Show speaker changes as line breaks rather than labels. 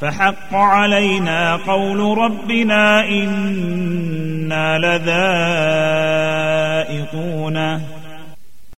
فحق علينا قول ربنا إنا لذائقون